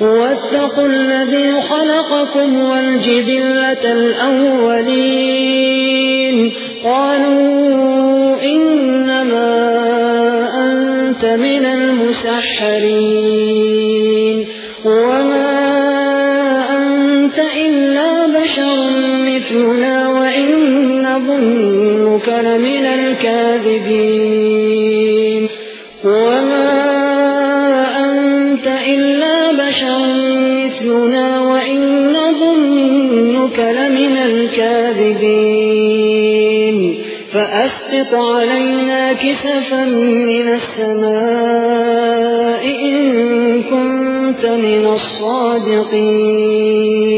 واتقوا الذي خلقكم والجبلة الأولين. قالوا إنما أنت من المسحرين. وما أنت إلا بشر مثلنا وإن نظنك لمن الكاذبين. بشر مثلنا وإن نظنك لمن الكاذبين. فأسقط علينا كسفا من السماء إن كنت من الصادقين.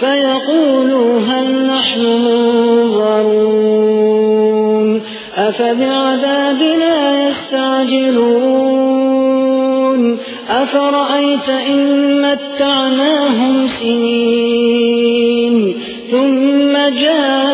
فيقولوا هل نحن منظرون؟ أفبعذابنا يستعجلون؟ أفرأيت إن متعناهم سنين ثم جاءهم